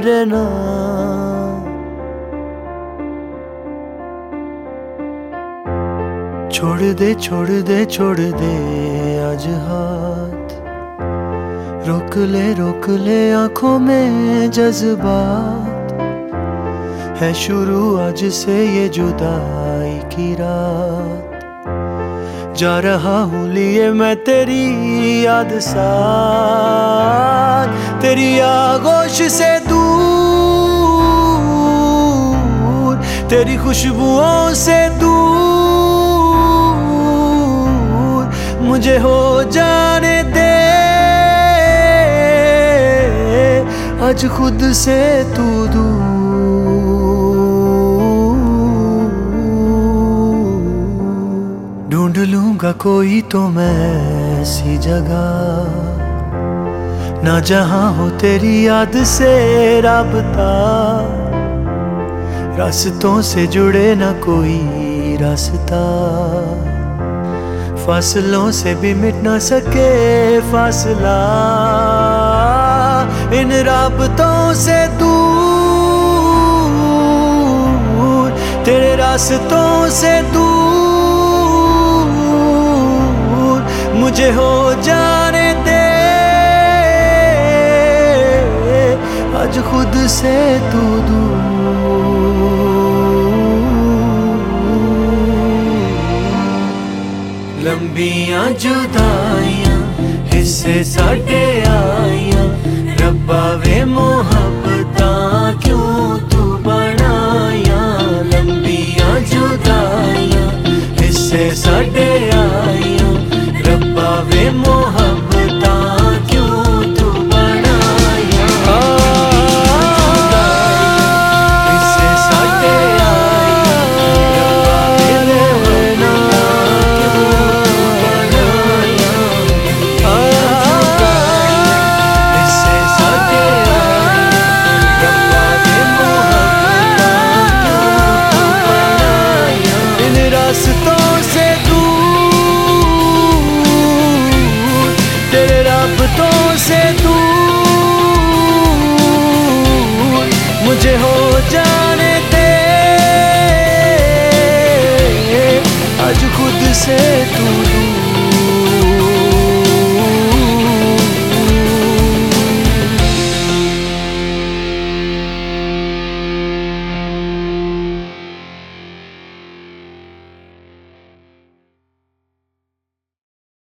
करना। छोड़ दे छोड़ दे छोड़ दे आज हाथ। रोक ले रोक ले आँखों में जज्बात। है शुरू आज से ये जुदाई की रात। जा रहा हूँ लिए मैं तेरी याद साथ तेरी आगोश से दूर, तेरी खुशबुओं से दूर। मुझे हो जाने दे, आज खुद से तू दूर। लूँगा कोई तो मैं ऐसी जगह। ना जहाँ हो तेरी याद से राबता। रास्तों से जुड़े ना कोई रास्ता। फासलों से भी मिट ना सके फासला। इन राबतों से दूर, तेरे रास्तों से दूर। मुझे हो जाने दे आज खुद से तू दूर। लंबियाँ जुदाइयाँ, हिस्से साडे आइयाँ, रब्बा वे मोहब्बतां। sé tu.